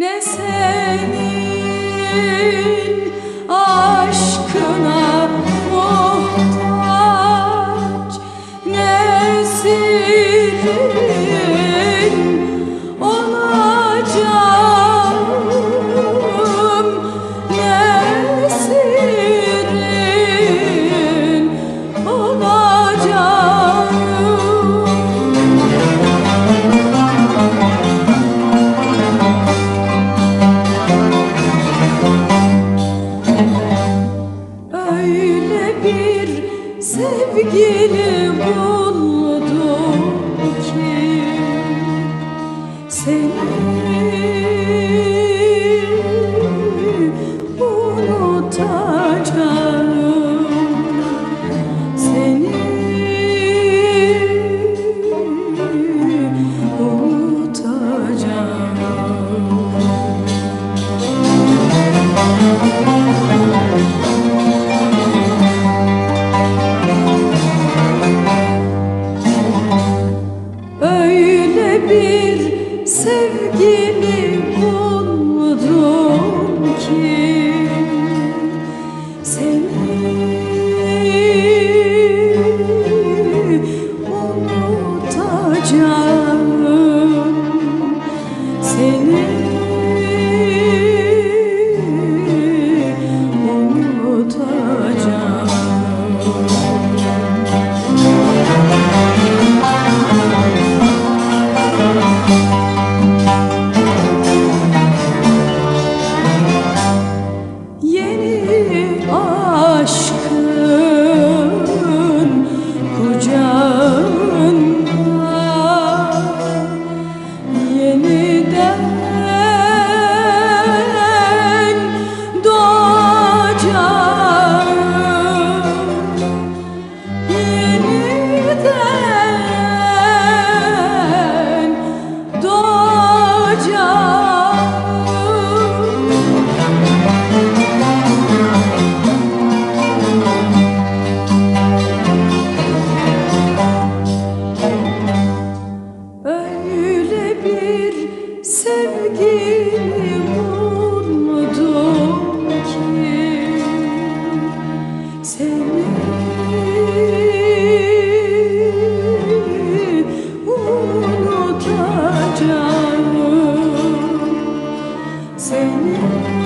Ne senin aşkına muhtaç Ne senin bir sevgili buldum sevgili buldum ki Seni unutacağım sevgilim olmadım ki seni unutacağım. Seni